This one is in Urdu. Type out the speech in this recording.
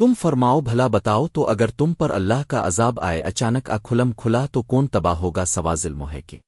تم فرماؤ بھلا بتاؤ تو اگر تم پر اللہ کا عذاب آئے اچانک اکھلم کھلا تو کون تباہ ہوگا سوازل موہے کے